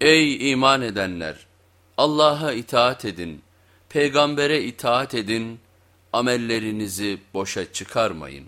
Ey iman edenler! Allah'a itaat edin, peygambere itaat edin, amellerinizi boşa çıkarmayın.